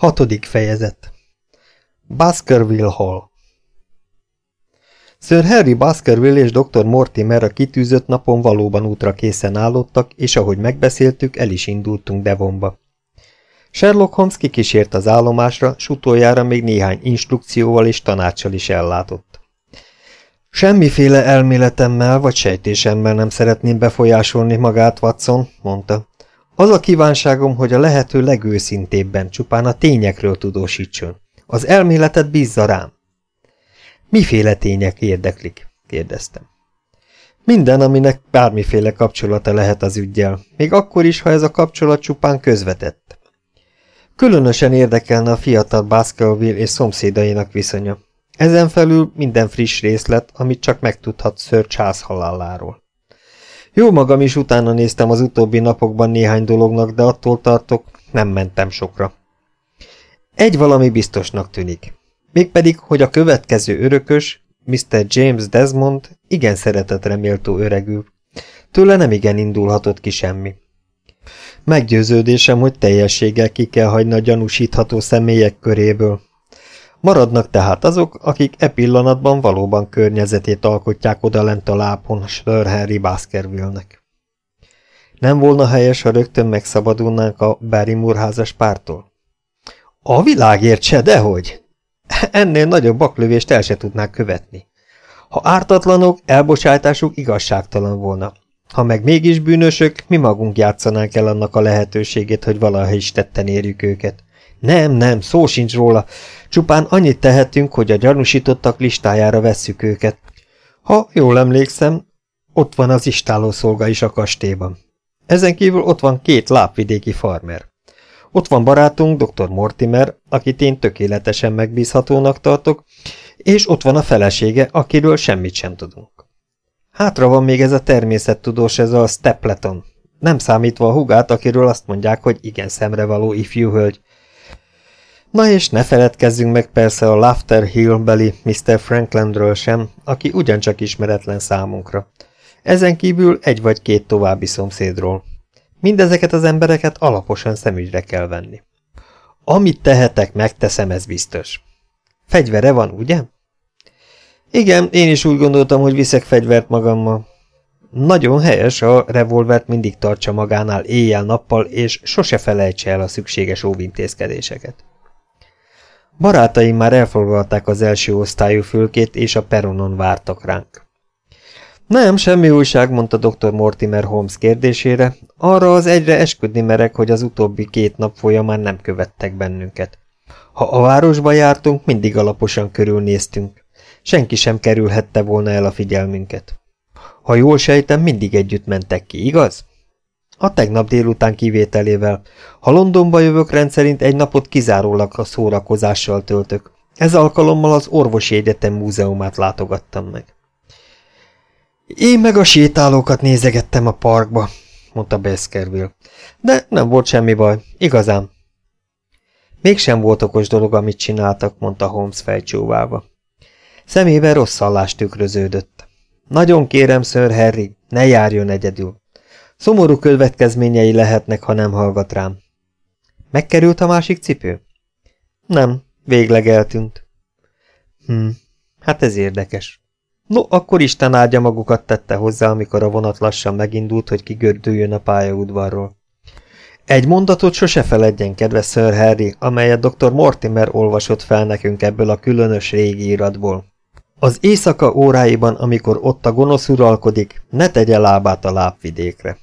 Hatodik fejezet Baskerville Hall Sir Harry Baskerville és dr. Mortimer a kitűzött napon valóban útra készen állottak, és ahogy megbeszéltük, el is indultunk Devonba. Sherlock Holmes kikísért az állomásra, s utoljára még néhány instrukcióval és tanácssal is ellátott. Semmiféle elméletemmel vagy sejtésemmel nem szeretném befolyásolni magát, Watson, mondta. Az a kívánságom, hogy a lehető legőszintébben csupán a tényekről tudósítson. Az elméletet bízza rám. Miféle tények érdeklik? kérdeztem. Minden, aminek bármiféle kapcsolata lehet az ügyjel, még akkor is, ha ez a kapcsolat csupán közvetett. Különösen érdekelne a fiatal Baskerville és szomszédainak viszonya. Ezen felül minden friss részlet, amit csak megtudhat Sir Charles haláláról. Jó magam is utána néztem az utóbbi napokban néhány dolognak, de attól tartok, nem mentem sokra. Egy valami biztosnak tűnik. Mégpedig, hogy a következő örökös, Mr. James Desmond igen szeretetre méltó öregül. Tőle nem igen indulhatott ki semmi. Meggyőződésem, hogy teljességgel ki kell hagyni a gyanúsítható személyek köréből. Maradnak tehát azok, akik e pillanatban valóban környezetét alkotják odalent a lábon Sir Henry Baskerville-nek. Nem volna helyes, ha rögtön megszabadulnánk a Barrymore házas pártól? A világért se, dehogy! Ennél nagyobb baklövést el se tudnák követni. Ha ártatlanok, elbocsátásuk igazságtalan volna. Ha meg mégis bűnösök, mi magunk játszanánk el annak a lehetőségét, hogy valaha is tetten érjük őket. Nem, nem, szó sincs róla. Csupán annyit tehetünk, hogy a gyanúsítottak listájára vesszük őket. Ha jól emlékszem, ott van az istálószolga is a kastélyban. Ezen kívül ott van két lápvidéki farmer. Ott van barátunk, dr. Mortimer, akit én tökéletesen megbízhatónak tartok, és ott van a felesége, akiről semmit sem tudunk. Hátra van még ez a természettudós, ez a Stapleton. Nem számítva a hugát, akiről azt mondják, hogy igen szemrevaló ifjú hölgy, Na és ne feledkezzünk meg persze a Laughter Hill-beli Mr. Franklandről sem, aki ugyancsak ismeretlen számunkra. Ezen kívül egy vagy két további szomszédról. Mindezeket az embereket alaposan szemügyre kell venni. Amit tehetek, megteszem, ez biztos. Fegyvere van, ugye? Igen, én is úgy gondoltam, hogy viszek fegyvert magammal. Nagyon helyes, a revolvert mindig tartsa magánál éjjel-nappal, és sose felejtse el a szükséges óvintézkedéseket. Barátaim már elfoglalták az első osztályú fülkét, és a peronon vártak ránk. Nem, semmi újság, mondta dr. Mortimer Holmes kérdésére, arra az egyre esküdni merek, hogy az utóbbi két nap folyamán nem követtek bennünket. Ha a városba jártunk, mindig alaposan körülnéztünk. Senki sem kerülhette volna el a figyelmünket. Ha jól sejtem, mindig együtt mentek ki, igaz? A tegnap délután kivételével. Ha Londonba jövök, rendszerint egy napot kizárólag a szórakozással töltök. Ez alkalommal az Orvosi Egyetem múzeumát látogattam meg. Én meg a sétálókat nézegettem a parkba, mondta Baskerville. De nem volt semmi baj, igazán. Mégsem volt okos dolog, amit csináltak, mondta Holmes fejcsóválva. Szemében rossz hallást tükröződött. Nagyon kérem, Sir Harry, ne járjon egyedül. Szomorú következményei lehetnek, ha nem hallgat rám. Megkerült a másik cipő? Nem, végleg eltűnt. Hm, hát ez érdekes. No, akkor Isten áldja magukat tette hozzá, amikor a vonat lassan megindult, hogy kigördüljön a pályaudvarról. Egy mondatot sose feledjen, kedves Sir Harry, amelyet dr. Mortimer olvasott fel nekünk ebből a különös régi iratból. Az éjszaka óráiban, amikor ott a gonosz uralkodik, ne tegye lábát a lábvidékre.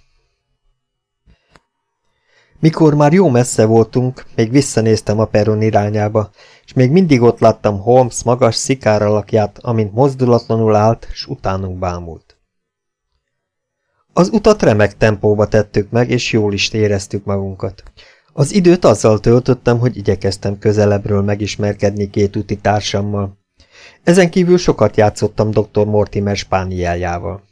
Mikor már jó messze voltunk, még visszanéztem a peron irányába, és még mindig ott láttam Holmes magas szikár alakját, amint mozdulatlanul állt, s utánunk bámult. Az utat remek tempóba tettük meg, és jól is éreztük magunkat. Az időt azzal töltöttem, hogy igyekeztem közelebbről megismerkedni két úti társammal. Ezen kívül sokat játszottam dr. Mortimer spániájával.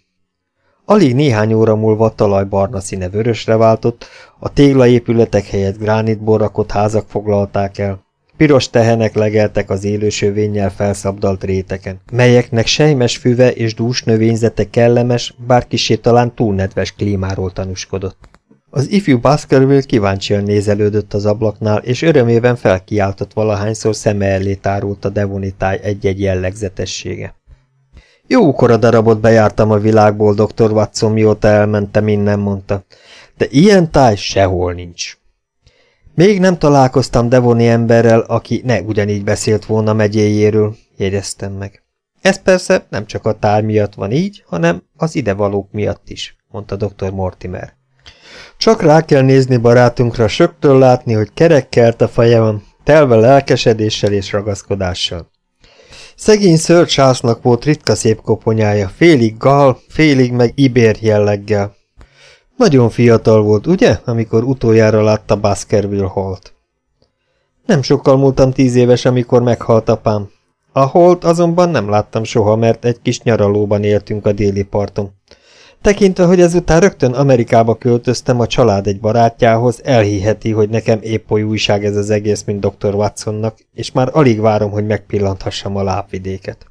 Alig néhány óra múlva talaj barna színe vörösre váltott, a téglaépületek helyett gránitból rakott házak foglalták el. Piros tehenek legeltek az élősövénnyel felszabdalt réteken, melyeknek sejmes füve és dús növényzete kellemes, bár kisé talán túl nedves klímáról tanúskodott. Az ifjú Baskerville kíváncsian nézelődött az ablaknál, és örömében felkiáltott valahányszor szeme elé tárult a devonitáj egy-egy jellegzetessége. Jókora darabot bejártam a világból, dr. Watson, mióta elmentem innen, mondta. De ilyen táj sehol nincs. Még nem találkoztam devoni emberrel, aki ne ugyanígy beszélt volna megyéjéről, jegyeztem meg. Ez persze nem csak a táj miatt van így, hanem az idevalók miatt is, mondta dr. Mortimer. Csak rá kell nézni barátunkra, söktől látni, hogy kerekkelt a fejem, telve lelkesedéssel és ragaszkodással. Szegény Sir Charlesnak volt ritka szép koponyája, félig gal, félig meg ibér jelleggel. Nagyon fiatal volt, ugye, amikor utoljára látta Baskerville Holt. Nem sokkal múltam tíz éves, amikor meghalt apám. A Holt azonban nem láttam soha, mert egy kis nyaralóban éltünk a déli parton. Tekintve, hogy ezután rögtön Amerikába költöztem a család egy barátjához, elhiheti, hogy nekem épp oly újság ez az egész, mint dr. Watsonnak, és már alig várom, hogy megpillanthassam a lábvidéket.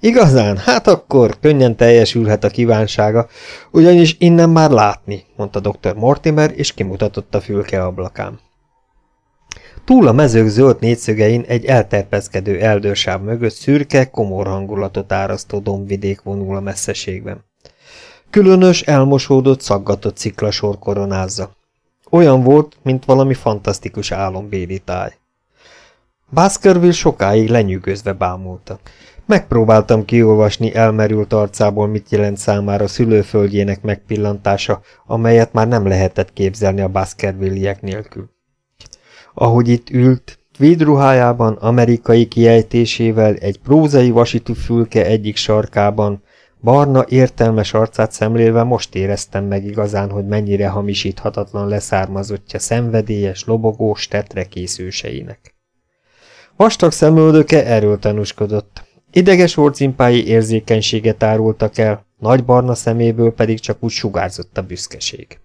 Igazán? Hát akkor könnyen teljesülhet a kívánsága, ugyanis innen már látni, mondta dr. Mortimer, és kimutatott a fülke ablakám. Túl a mezők zöld négyszögein egy elterpeszkedő eldőrsáv mögött szürke, komor hangulatot árasztó dombvidék vonul a messzeségben. Különös, elmosódott, szaggatott sziklasor koronázza. Olyan volt, mint valami fantasztikus álombéli táj. Baskerville sokáig lenyűgözve bámulta. Megpróbáltam kiolvasni elmerült arcából, mit jelent számára szülőföldjének megpillantása, amelyet már nem lehetett képzelni a Baskervilliek nélkül. Ahogy itt ült, tweed ruhájában, amerikai kiejtésével, egy prózai vasitú fülke egyik sarkában, Barna értelmes arcát szemlélve most éreztem meg igazán, hogy mennyire hamisíthatatlan leszármazottja szenvedélyes, lobogós tetre készőseinek. Vastag szemöldöke erről tanúskodott. Ideges orcimpái érzékenységet árultak el, nagy barna szeméből pedig csak úgy sugárzott a büszkeség.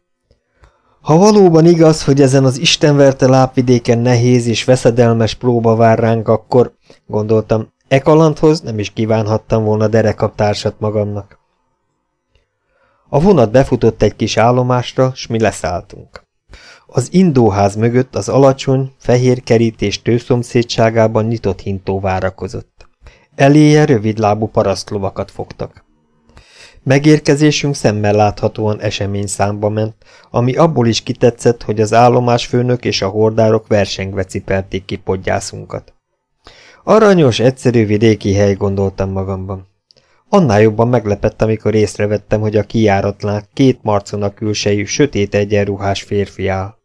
Ha valóban igaz, hogy ezen az istenverte lápvidéken nehéz és veszedelmes próba vár ránk, akkor, gondoltam, E kalandhoz nem is kívánhattam volna derekaptársat magamnak. A vonat befutott egy kis állomásra, s mi leszálltunk. Az indóház mögött az alacsony, fehér kerítés tőszomszédságában nyitott hintó várakozott. Eléje rövidlábú parasztlovakat fogtak. Megérkezésünk szemmel láthatóan esemény számba ment, ami abból is kitetszett, hogy az állomásfőnök és a hordárok versengve cipelték ki podgyászunkat. Aranyos, egyszerű vidéki hely, gondoltam magamban. Annál jobban meglepett, amikor észrevettem, hogy a kijáratnál két marconak külsejű, sötét egyenruhás férfi áll.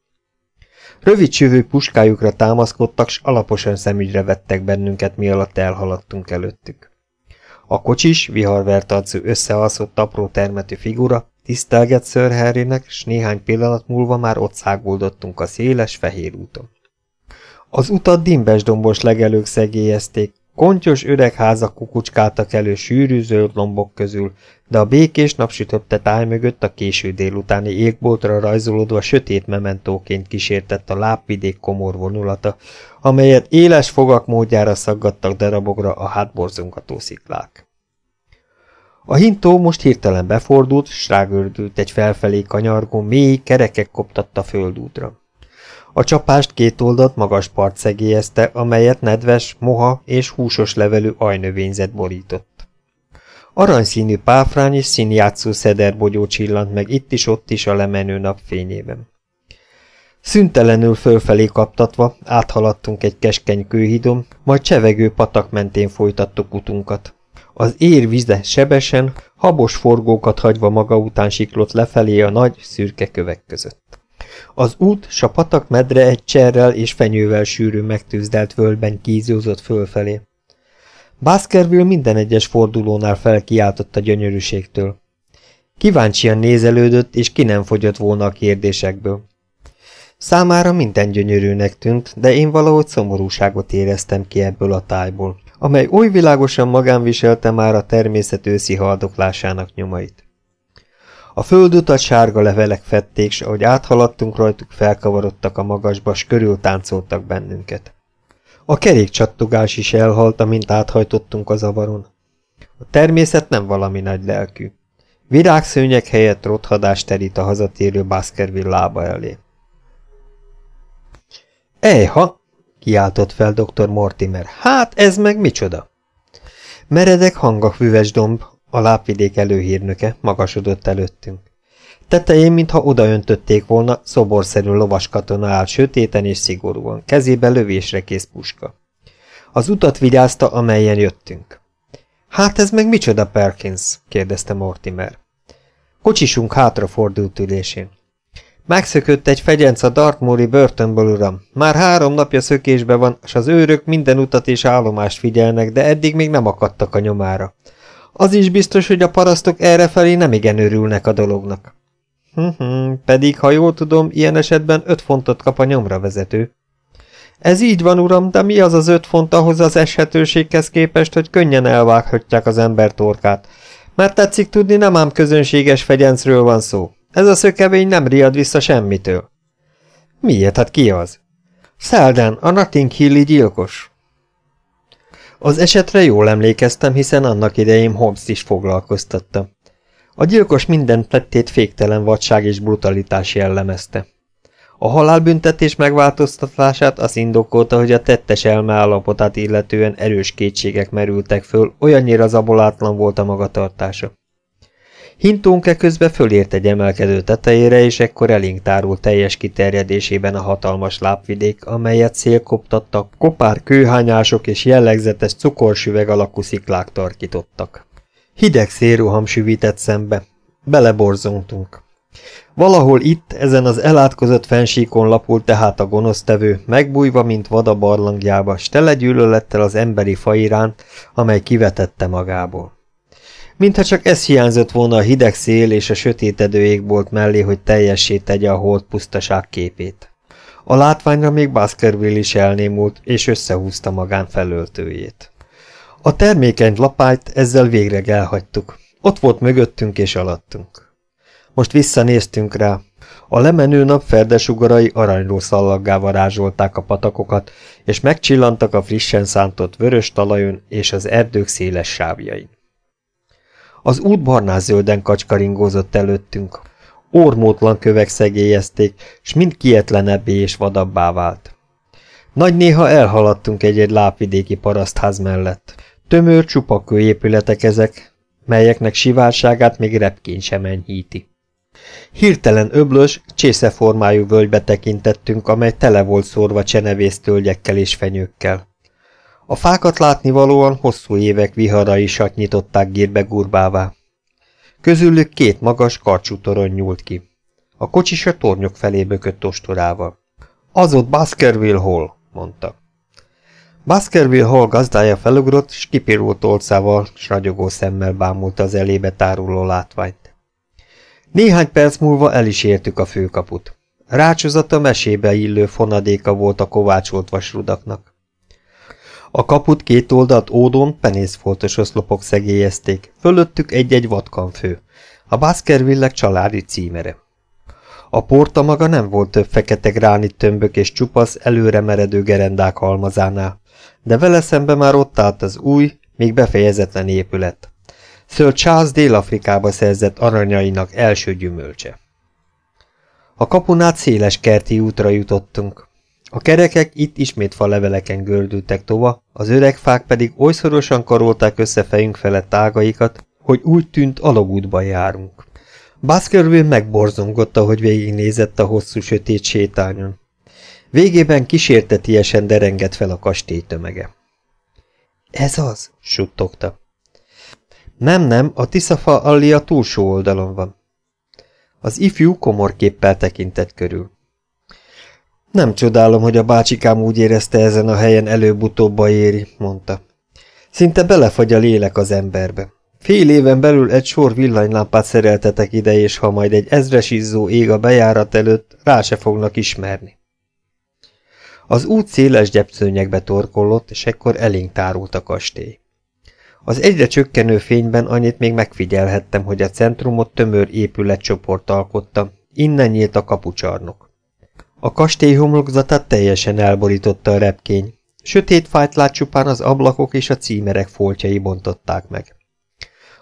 Rövid csövő puskájukra támaszkodtak, s alaposan szemügyre vettek bennünket, mi alatt elhaladtunk előttük. A kocsis, viharvert arcú összealszott apró termetű figura tisztelgett Sir Harrynek, s néhány pillanat múlva már ott száguldottunk a széles, fehér úton. Az utat dimbes-dombos legelők szegélyezték, kontyos öreg házak kukucskáltak elő sűrű zöld lombok közül, de a békés napsütötte táj mögött a késő délutáni égboltra rajzolódva sötét mementóként kísértett a lábvidék komor vonulata, amelyet éles fogak módjára szaggattak darabokra a hátborzongató sziklák. A hintó most hirtelen befordult, s egy felfelé kanyargó, mély kerekek koptatta földútra. A csapást két oldalt magas part szegélyezte, amelyet nedves, moha és húsos levelű ajnövényzet borított. Aranyszínű páfrány és színjátszó szederbogyó csillant meg itt is ott is a lemenő napfényében. Szüntelenül fölfelé kaptatva áthaladtunk egy keskeny kőhidon, majd csevegő patak mentén folytattuk utunkat. Az ér vize sebesen, habos forgókat hagyva maga után siklott lefelé a nagy, szürke kövek között. Az út s a patak medre egy cserrel és fenyővel sűrű megtűzdelt völgyben kízózott fölfelé. Baskerville minden egyes fordulónál felkiáltott a gyönyörűségtől. Kíváncsian nézelődött, és ki nem fogyott volna a kérdésekből. Számára minden gyönyörűnek tűnt, de én valahogy szomorúságot éreztem ki ebből a tájból, amely oly világosan magán viselte már a természet őszi haldoklásának nyomait. A földutat sárga levelek fették, s ahogy áthaladtunk rajtuk, felkavarodtak a magasba, s körül táncoltak bennünket. A kerékcsattogás is elhalt, amint áthajtottunk az avaron. A természet nem valami nagy lelkű. Virágszőnyek helyett rothadás terít a hazatérő Baskerville lába elé. Ejha! kiáltott fel dr. Mortimer. Hát ez meg micsoda? Meredek hangak füves domb, a lápvidék előhírnöke, magasodott előttünk. Tetején, mintha odaöntötték volna, szoborszerű lovas katona áll sötéten és szigorúan, kezébe lövésre kész puska. Az utat vigyázta, amelyen jöttünk. Hát ez meg micsoda, Perkins? kérdezte Mortimer. Kocsisunk hátrafordult ülésén. Megszökött egy fegyenc a Dartmoori börtönből, uram. Már három napja szökésbe van, és az őrök minden utat és állomást figyelnek, de eddig még nem akadtak a nyomára. Az is biztos, hogy a parasztok errefelé nem igen örülnek a dolognak. Hm, pedig, ha jól tudom, ilyen esetben öt fontot kap a nyomra vezető. Ez így van, uram, de mi az az öt font ahhoz az eshetőséghez képest, hogy könnyen elvághatják az ember torkát? Mert tetszik tudni, nem ám közönséges fegyencről van szó. Ez a szökevény nem riad vissza semmitől. Miért? Hát ki az? Szelden, a Notting Hilli gyilkos. Az esetre jól emlékeztem, hiszen annak idején Holmes is foglalkoztatta. A gyilkos minden tettét féktelen vadság és brutalitás jellemezte. A halálbüntetés megváltoztatását az indokolta, hogy a tettes elme állapotát illetően erős kétségek merültek föl, olyannyira zabolátlan volt a magatartása. Hintónke közben fölért egy emelkedő tetejére, és ekkor elénk teljes kiterjedésében a hatalmas lápvidék, amelyet szélkoptattak, kopár kőhányások és jellegzetes cukorsüveg alakú sziklák tarkítottak. Hideg szélruham süvített szembe. Beleborzongtunk. Valahol itt, ezen az elátkozott fensíkon lapult tehát a gonosztevő, megbújva, mint vada barlangjába, s gyűlölettel az emberi fa iránt, amely kivetette magából. Mintha csak ez hiányzott volna a hideg szél és a sötétedő égbolt mellé, hogy teljessé tegye a hold pusztaság képét. A látványra még Baskerville is elnémult, és összehúzta magán felöltőjét. A termékeny lapályt ezzel végre elhagytuk. Ott volt mögöttünk és alattunk. Most visszanéztünk rá. A lemenő nap ferdesugarai aranyró szallaggá varázsolták a patakokat, és megcsillantak a frissen szántott vörös talajon és az erdők széles sávjain. Az út barnás zölden kacskaringózott előttünk. Ormótlan kövek szegélyezték, s mind kietlenebbé és vadabbá vált. Nagy néha elhaladtunk egy-egy lápvidéki parasztház mellett. Tömör csupakő épületek ezek, melyeknek sivárságát még repkény sem enyhíti. Hirtelen öblös, csészeformájú völgybe tekintettünk, amely tele volt szórva csenevésztölgyekkel és fenyőkkel. A fákat látnivalóan hosszú évek viharai nyitották gírbe gurbává. Közülük két magas, karcsú torony nyúlt ki. A kocsis a tornyok felé bökött ostorával. Az ott Baskerville Hall, mondta. Baskerville Hall gazdája felugrott, s kipirult olcával, s ragyogó szemmel bámulta az elébe táruló látványt. Néhány perc múlva el is értük a főkaput. Rácsozata mesébe illő fonadéka volt a kovácsolt vasrudaknak. A kaput két oldalt ódon penészfoltos oszlopok szegélyezték, fölöttük egy-egy vatkanfő, a Baskervillek családi címere. A porta maga nem volt több fekete gránit tömbök és csupasz, előre meredő gerendák halmazánál, de vele szembe már ott állt az új, még befejezetlen épület. Sir Charles Dél-Afrikába szerzett aranyainak első gyümölcse. A kapunát széles kerti útra jutottunk. A kerekek itt ismét faleveleken gördültek tova, az öreg fák pedig oly szorosan karolták össze fejünk felett tágaikat, hogy úgy tűnt alagútban járunk. Baskerville megborzongotta, hogy végignézett a hosszú sötét sétányon. Végében kísértetiesen derengett fel a kastély tömege. Ez az, suttogta. Nem, nem, a Tiszafa alli a túlsó oldalon van. Az ifjú komorképpel tekintett körül. Nem csodálom, hogy a bácsikám úgy érezte ezen a helyen előbb-utóbb éri, mondta. Szinte belefagy a lélek az emberbe. Fél éven belül egy sor villanylámpát szereltetek ide, és ha majd egy ezres izzó ég a bejárat előtt, rá se fognak ismerni. Az út széles gyepszőnyegbe torkollott, és ekkor elénk tárult a kastély. Az egyre csökkenő fényben annyit még megfigyelhettem, hogy a centrumot tömör épületcsoport alkotta, innen nyílt a kapucsarnok. A kastély homlokzatát teljesen elborította a repkény. Sötét fájtlát csupán az ablakok és a címerek foltjai bontották meg.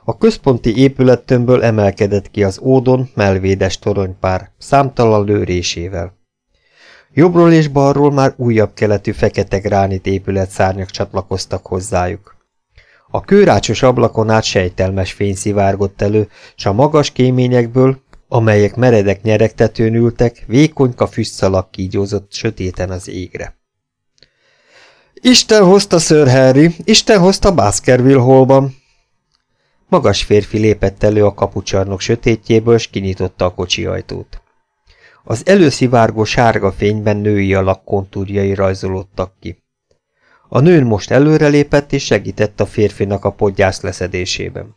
A központi épülettömből emelkedett ki az ódon melvédes toronypár, számtalan lőrésével. Jobbról és balról már újabb keletű fekete gránit épület szárnyak csatlakoztak hozzájuk. A kőrácsos ablakon át sejtelmes fény szivárgott elő, s a magas kéményekből, amelyek meredek nyeregtetőn ültek, vékonyka füstszalag kígyózott sötéten az égre. Isten hozta Sir Harry, Isten hozta Baskerville holban. Magas férfi lépett elő a kapucsarnok sötétjéből, s kinyitotta a kocsi ajtót. Az előszivárgó sárga fényben női alak kontúrjai rajzolódtak ki. A nőn most előrelépett és segített a férfinak a podgyász leszedésében.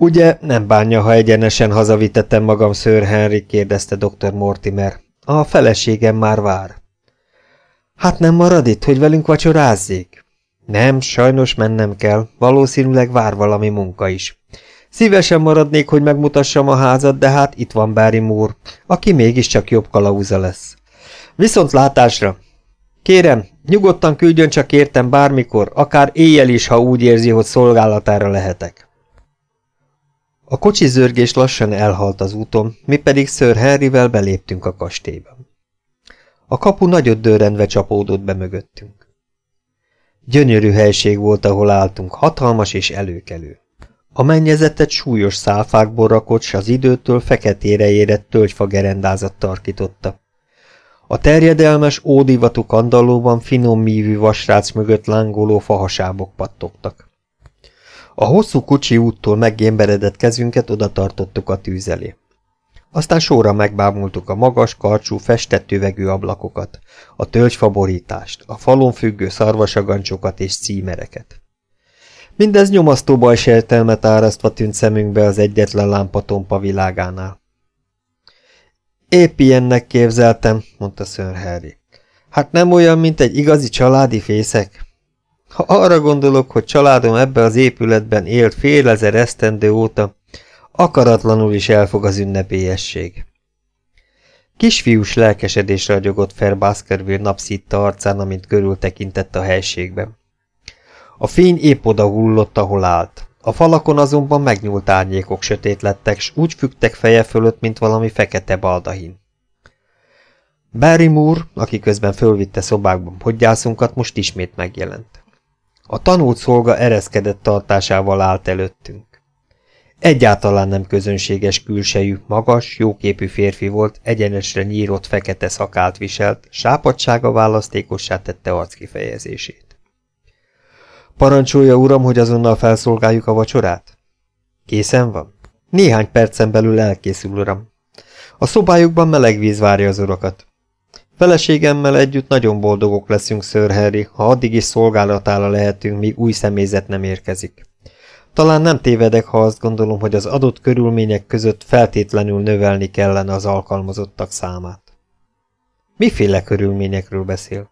Ugye nem bánja, ha egyenesen hazavitettem magam, Sir Henry, kérdezte dr. Mortimer. A feleségem már vár. Hát nem marad itt, hogy velünk vacsorázzék? Nem, sajnos mennem kell, valószínűleg vár valami munka is. Szívesen maradnék, hogy megmutassam a házat, de hát itt van Barry Moore, aki mégiscsak jobb kalauza lesz. Viszont látásra! Kérem, nyugodtan küldjön csak értem bármikor, akár éjjel is, ha úgy érzi, hogy szolgálatára lehetek. A kocsi zörgés lassan elhalt az úton, mi pedig Sir Harryvel beléptünk a kastélyba. A kapu nagyot dörrendve csapódott be mögöttünk. Gyönyörű helység volt, ahol álltunk, hatalmas és előkelő. A mennyezetet súlyos szálfákból rakott, s az időtől feketére érett tölgyfa gerendázat tarkította. A terjedelmes, ódivatú kandallóban finom mívű vasrác mögött lángoló fahasábok pattogtak. A hosszú kocsi úttól meggémberedett kezünket oda tartottuk a tűz elé. Aztán sorra megbámultuk a magas, karcsú, festett üvegű ablakokat, a tölgyfaborítást, a falon függő szarvasagancsokat és címereket. Mindez nyomasztó bajsértelmet árasztva tűnt szemünkbe az egyetlen lámpatompa világánál. Épp ilyennek képzeltem, mondta Sir Harry. Hát nem olyan, mint egy igazi családi fészek? Ha arra gondolok, hogy családom ebbe az épületben élt fél ezer esztendő óta, akaratlanul is elfog az ünnepélyesség. Kisfiús lelkesedés ragyogott fel Baskerville napszitta arcán, amint körültekintett a helységben. A fény épp oda hullott, ahol állt. A falakon azonban megnyúlt árnyékok sötét lettek, s úgy fügtek feje fölött, mint valami fekete baldahin. Barry Moore, aki közben fölvitte szobákban podgyászunkat, most ismét megjelent. A tanult szolga ereszkedett tartásával állt előttünk. Egyáltalán nem közönséges külsejű, magas, jóképű férfi volt, egyenesre nyírott fekete szakált viselt, sápadsága választékossá tette arckifejezését. Parancsolja, uram, hogy azonnal felszolgáljuk a vacsorát? Készen van? Néhány percen belül elkészül, uram. A szobájukban meleg víz várja az urakat. Feleségemmel együtt nagyon boldogok leszünk, Sir Harry, ha addig is szolgálatára lehetünk, míg új személyzet nem érkezik. Talán nem tévedek, ha azt gondolom, hogy az adott körülmények között feltétlenül növelni kellene az alkalmazottak számát. Miféle körülményekről beszél?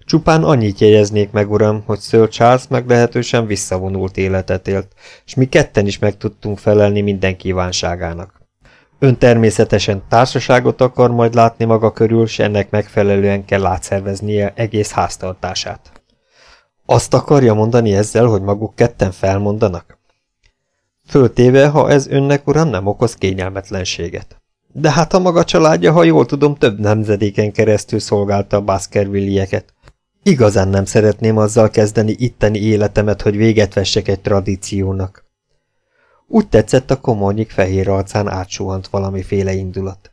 Csupán annyit jegyeznék meg, uram, hogy Sir Charles meglehetősen visszavonult életet élt, és mi ketten is meg tudtunk felelni minden kívánságának. Ön természetesen társaságot akar majd látni maga körül, s ennek megfelelően kell átszerveznie egész háztartását. Azt akarja mondani ezzel, hogy maguk ketten felmondanak? Föltéve, ha ez önnek, uram, nem okoz kényelmetlenséget. De hát a maga családja, ha jól tudom, több nemzedéken keresztül szolgálta a Baskervillieket. Igazán nem szeretném azzal kezdeni itteni életemet, hogy véget vessek egy tradíciónak. Úgy tetszett a komornyik fehér arcán átsuhant valamiféle indulat.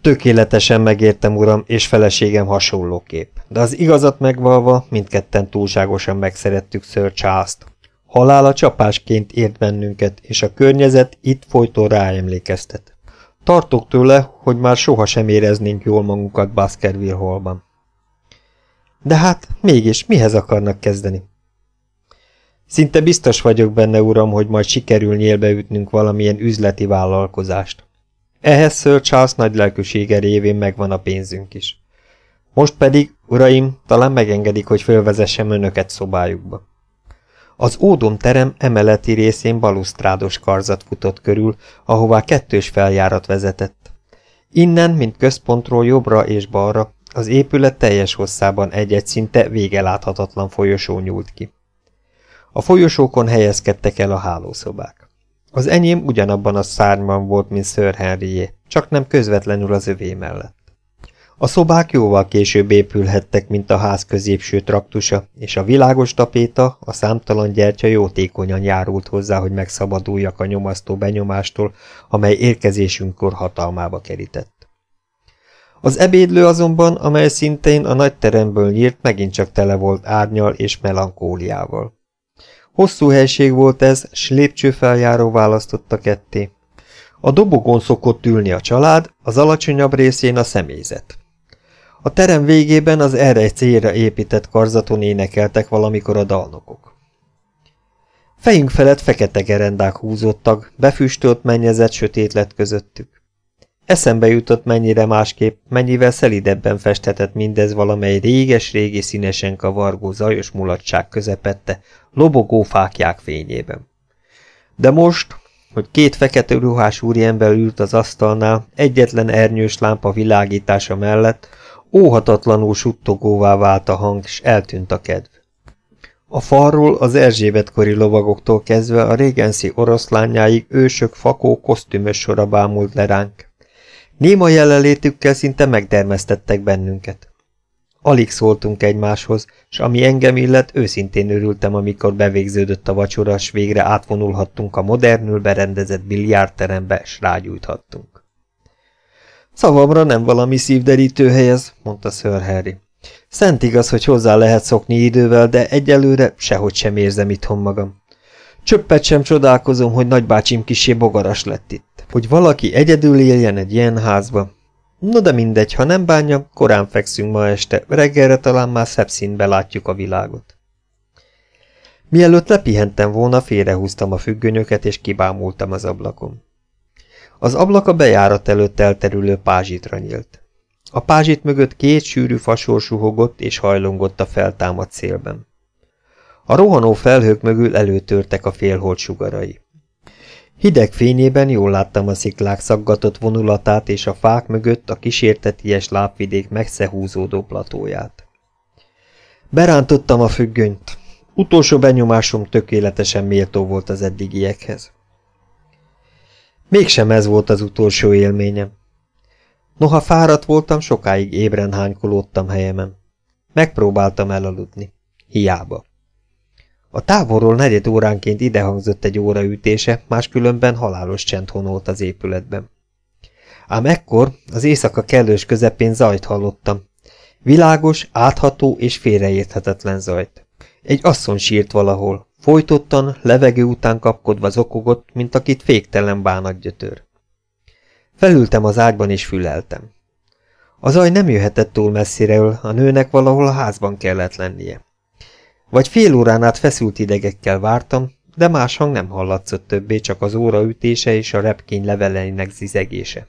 Tökéletesen megértem, uram, és feleségem hasonlóképp, de az igazat megvalva mindketten túlságosan megszerettük Sir Charles-t. Halála csapásként ért bennünket, és a környezet itt folyton ráemlékeztet. Tartok tőle, hogy már soha sem éreznénk jól magunkat Baskerville Hallban. De hát, mégis, mihez akarnak kezdeni? Szinte biztos vagyok benne, uram, hogy majd sikerül nyélbeütnünk valamilyen üzleti vállalkozást. Ehhez Sir Charles nagy lelkűsége révén megvan a pénzünk is. Most pedig, uraim, talán megengedik, hogy fölvezessem önöket szobájukba. Az ódom terem emeleti részén balusztrádos karzat futott körül, ahová kettős feljárat vezetett. Innen, mint központról jobbra és balra, az épület teljes hosszában egy-egy szinte végeláthatatlan folyosó nyúlt ki. A folyosókon helyezkedtek el a hálószobák. Az enyém ugyanabban a szárnyban volt, mint Sir Henryé, csak nem közvetlenül az övé mellett. A szobák jóval később épülhettek, mint a ház középső traktusa, és a világos tapéta, a számtalan gyertya jótékonyan járult hozzá, hogy megszabaduljak a nyomasztó benyomástól, amely érkezésünkkor hatalmába kerített. Az ebédlő azonban, amely szintén a nagy teremből nyírt, megint csak tele volt árnyal és melankóliával. Hosszú helység volt ez, s lépcsőfeljáró választotta ketté. A dobogón szokott ülni a család, az alacsonyabb részén a személyzet. A terem végében az erre célra épített karzaton énekeltek valamikor a dalnokok. Fejünk felett fekete gerendák húzottak, befüstölt mennyezet sötét lett közöttük. Eszembe jutott mennyire másképp, mennyivel szelidebben festhetett mindez valamely réges-régi színesen kavargó zajos mulatság közepette, lobogó fákják fényében. De most, hogy két fekete ruhás úriember ült az asztalnál, egyetlen ernyős lámpa világítása mellett, óhatatlanul suttogóvá vált a hang, s eltűnt a kedv. A falról az Erzsébetkori lovagoktól kezdve a régenszi oroszlányáig ősök fakó kosztümös sora bámult le ránk. Néma jelenlétükkel szinte megdermesztettek bennünket. Alig szóltunk egymáshoz, s ami engem illet, őszintén örültem, amikor bevégződött a vacsora, s végre átvonulhattunk a modernül berendezett biliárdterembe, s rágyújthattunk. Szavamra nem valami szívderítő helyez, mondta Sir Harry. Szent igaz, hogy hozzá lehet szokni idővel, de egyelőre sehogy sem érzem itthon magam. Csöppet sem csodálkozom, hogy nagybácsim kisé bogaras lett itt. Hogy valaki egyedül éljen egy ilyen házba. No de mindegy, ha nem bánja, korán fekszünk ma este, reggelre talán már szebb színbe látjuk a világot. Mielőtt lepihentem volna, félrehúztam a függönyöket, és kibámultam az ablakon. Az ablak a bejárat előtt elterülő pázsitra nyílt. A pázsit mögött két sűrű fasor suhogott és hajlongott a feltámadt szélben. A rohanó felhők mögül előtörtek a félhold sugarai. Hideg fényében jól láttam a sziklák szaggatott vonulatát és a fák mögött a kísérteties lábvidék megszehúzódó platóját. Berántottam a függönyt. Utolsó benyomásom tökéletesen méltó volt az eddigiekhez. Mégsem ez volt az utolsó élményem. Noha fáradt voltam, sokáig ébren hánykolódtam helyemen. Megpróbáltam elaludni. Hiába. A távolról negyed óránként idehangzott egy óraütése, máskülönben halálos csend honolt az épületben. Ám ekkor az éjszaka kellős közepén zajt hallottam. Világos, átható és félreérthetetlen zajt. Egy asszony sírt valahol, folytottan, levegő után kapkodva zokogott, mint akit féktelen bánat gyötör. Felültem az ágyban és füleltem. A zaj nem jöhetett túl messziről, a nőnek valahol a házban kellett lennie. Vagy fél órán át feszült idegekkel vártam, de más hang nem hallatszott többé, csak az óra ütése és a repkény leveleinek zizegése.